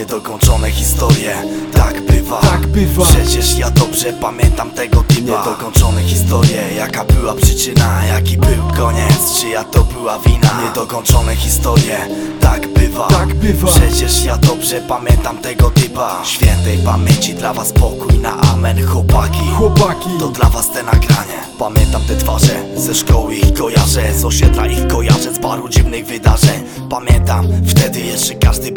Niedokończone historie, tak bywa. Tak bywa. Przecież ja dobrze pamiętam tego typa. Niedokończone historie, jaka była przyczyna? Jaki był koniec, czyja to była wina? Niedokończone historie, tak bywa. Tak bywa. Przecież ja dobrze pamiętam tego typa. Świętej pamięci dla was pokój na amen chłopaki. Chłopaki. To dla was te nagranie. Pamiętam te twarze, ze szkoły ich kojarzę. Z osiedla ich kojarzę, z paru dziwnych wydarzeń. Pamiętam, wtedy jeszcze każdy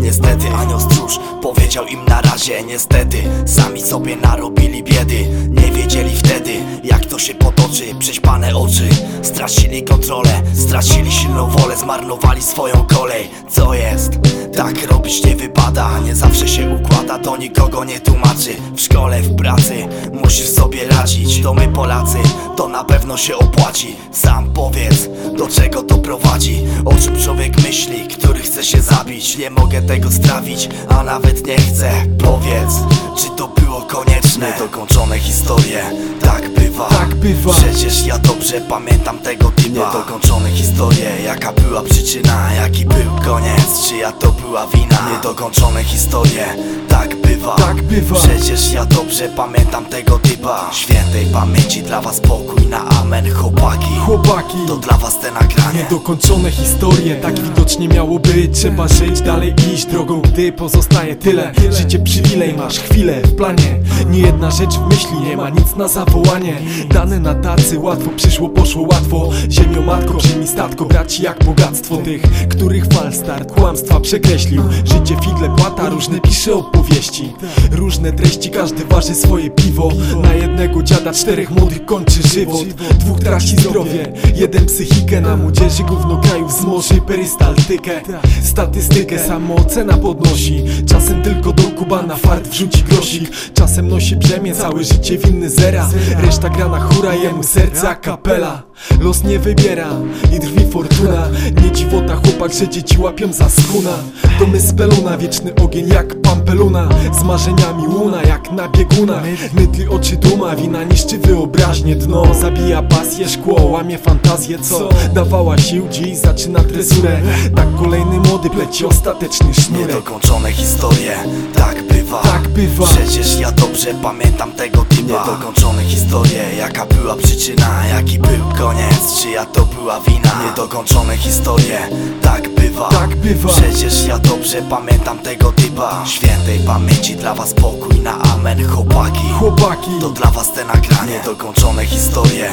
Niestety anioł stróż powiedział im na razie. Niestety, sami sobie narobili biedy. Nie wiedzieli wtedy, jak to się potoczy. Prześpane oczy, stracili kontrolę. Stracili silną wolę, zmarnowali swoją kolej. Co jest? Tak robić nie wypada Nie zawsze się układa, to nikogo nie tłumaczy. W szkole, w pracy musisz sobie radzić. To my Polacy, to na pewno się opłaci. Sam powiedz, do czego to prowadzi. O czym człowiek myśli, który chce się zabić Nie mogę tego strawić, a nawet nie chcę. Powiedz, czy to było konieczne? Niedokończone historie, tak bywa. Tak bywa. Przecież ja dobrze pamiętam tego typa. Niedokończone historie, jaka była przyczyna Jaki był koniec, czyja to była wina. Niedokończone historie, tak bywa. Tak bywa. Przecież ja dobrze pamiętam tego typa. Świętej pamięci dla was pokój na amen chłopaki. Chłopaki. To dla was te nagranie Niedokończone historie, tak widocznie miało być Trzeba żyć, dalej iść drogą, gdy pozostaje tyle. Życie przywilej, masz chwilę w planie. Nie jedna rzecz w myśli, nie ma nic na zawołanie. Dane na tacy, łatwo przyszło, poszło łatwo. Ziemio matko, przyjmij statko, braci jak bogactwo Tych, których falstart kłamstwa przekreślił. Życie figle płata, różne pisze opowieści. Różne treści, każdy waży swoje piwo. Na jednego dziada czterech młodych kończy żywot. Dwóch traci zdrowie, jeden psychikę. Na młodzieży gówno wzmoży perystaltykę Statystykę samoocena podnosi. Czasem tylko do kubana fart wrzuci grosik. Czasem nosi brzemię, całe życie winny zera. Reszta gra na hura, jemu serce a kapela. Los nie wybiera i drwi fortuna. Nie dziwota chłopak, że dzieci łapią za skuna. To my z peluna, wieczny ogień jak pampeluna. Z marzeniami łuna jak na biegunach Mydli oczy duma, wina niszczy wyobraźnię. Dno zabija pasję, szkło, łamie fantazję. Co dawała sił, dziś zaczyna tresurę. Tak kolejny młody pleci ostateczny sznurek Niedokończone historie, tak bywa. Tak bywa. Przecież ja dobrze pamiętam tego typa. Niedokończone historie, jaka była przyczyna Jaki był koniec, czyja to była wina. Niedokończone historie, tak bywa. Tak bywa. Przecież ja dobrze pamiętam tego typa. Świętej pamięci dla was pokój na amen chłopaki. Chłopaki. To dla was te nagranie. Niedokończone historie,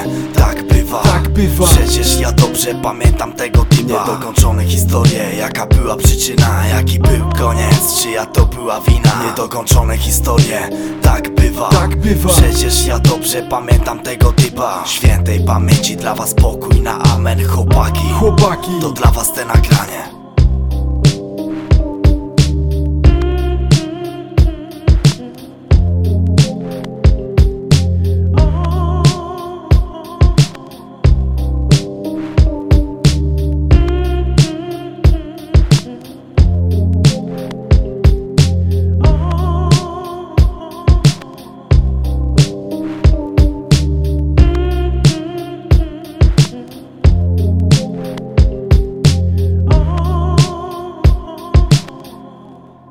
bywa. Tak bywa. Przecież ja dobrze pamiętam tego typa. Niedokończone historie, jaka była przyczyna Jaki był koniec, czyja to była wina? Niedokończone historie, tak bywa. Tak bywa. Przecież ja dobrze pamiętam tego typa. Świętej pamięci dla was pokój na amen chłopaki. Chłopaki. To dla was te nagranie